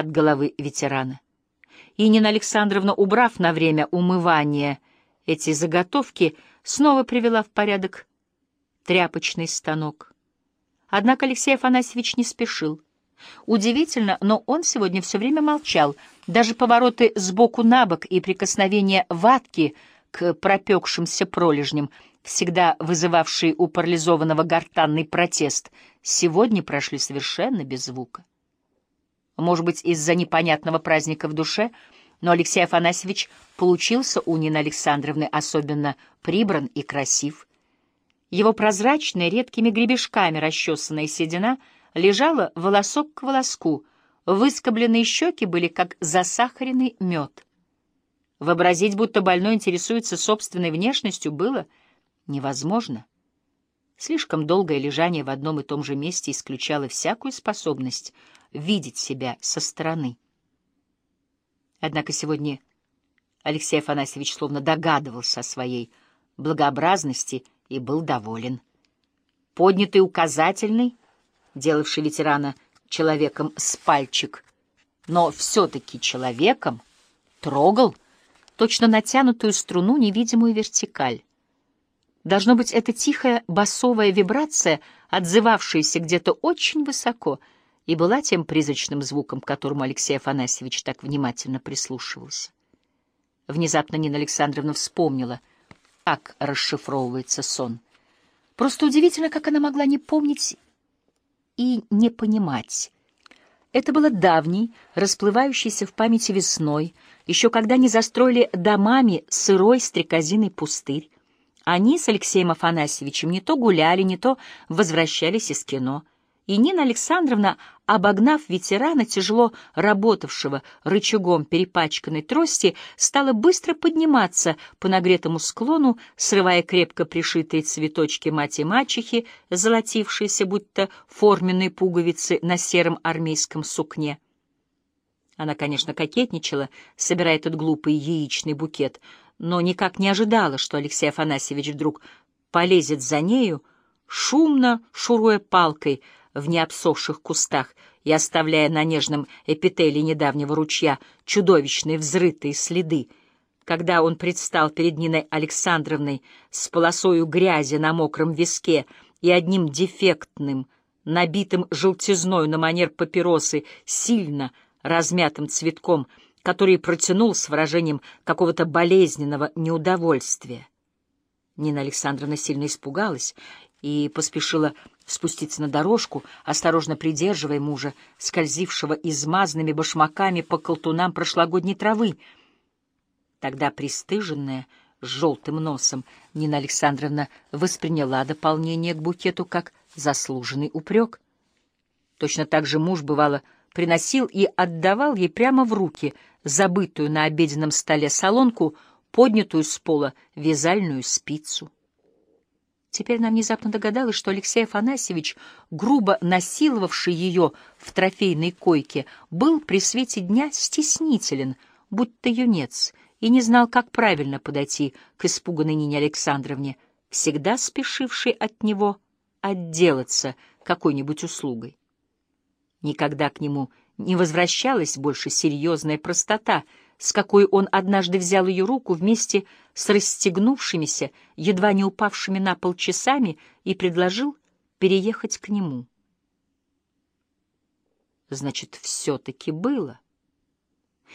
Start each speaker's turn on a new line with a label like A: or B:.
A: от головы ветерана. И Нина Александровна, убрав на время умывания эти заготовки, снова привела в порядок тряпочный станок. Однако Алексей Афанасьевич не спешил. Удивительно, но он сегодня все время молчал. Даже повороты сбоку на бок и прикосновения ватки к пропекшимся пролежням, всегда вызывавшие у парализованного гортанный протест, сегодня прошли совершенно без звука. Может быть, из-за непонятного праздника в душе, но Алексей Афанасьевич получился у Нины Александровны особенно прибран и красив. Его прозрачная, редкими гребешками расчесанная седина лежала волосок к волоску, выскобленные щеки были как засахаренный мед. Вообразить, будто больной интересуется собственной внешностью, было невозможно. Слишком долгое лежание в одном и том же месте исключало всякую способность видеть себя со стороны. Однако сегодня Алексей Афанасьевич словно догадывался о своей благообразности и был доволен. Поднятый указательный, делавший ветерана человеком с пальчик, но все-таки человеком, трогал точно натянутую струну невидимую вертикаль. Должно быть, это тихая басовая вибрация, отзывавшаяся где-то очень высоко, и была тем призрачным звуком, к которому Алексей Афанасьевич так внимательно прислушивался. Внезапно Нина Александровна вспомнила — как расшифровывается сон. Просто удивительно, как она могла не помнить и не понимать. Это было давний, расплывающийся в памяти весной, еще когда не застроили домами сырой стрекозиный пустырь. Они с Алексеем Афанасьевичем не то гуляли, не то возвращались из кино — и Нина Александровна, обогнав ветерана, тяжело работавшего рычагом перепачканной трости, стала быстро подниматься по нагретому склону, срывая крепко пришитые цветочки мать-мачехи, золотившиеся будто форменные пуговицы на сером армейском сукне. Она, конечно, кокетничала, собирая этот глупый яичный букет, но никак не ожидала, что Алексей Афанасьевич вдруг полезет за нею, шумно шуруя палкой — в необсохших кустах и оставляя на нежном эпителии недавнего ручья чудовищные взрытые следы. Когда он предстал перед Ниной Александровной с полосою грязи на мокром виске и одним дефектным, набитым желтизной на манер папиросы, сильно размятым цветком, который протянул с выражением какого-то болезненного неудовольствия. Нина Александровна сильно испугалась и поспешила спуститься на дорожку, осторожно придерживая мужа, скользившего измазанными башмаками по колтунам прошлогодней травы. Тогда пристыженная, с желтым носом, Нина Александровна восприняла дополнение к букету как заслуженный упрек. Точно так же муж, бывало, приносил и отдавал ей прямо в руки забытую на обеденном столе солонку, поднятую с пола вязальную спицу. Теперь она внезапно догадалась, что Алексей Афанасьевич, грубо насиловавший ее в трофейной койке, был при свете дня стеснителен, будто юнец, и не знал, как правильно подойти к испуганной Нине Александровне, всегда спешившей от него отделаться какой-нибудь услугой. Никогда к нему не возвращалась больше серьезная простота — с какой он однажды взял ее руку вместе с расстегнувшимися, едва не упавшими на пол часами, и предложил переехать к нему. Значит, все-таки было.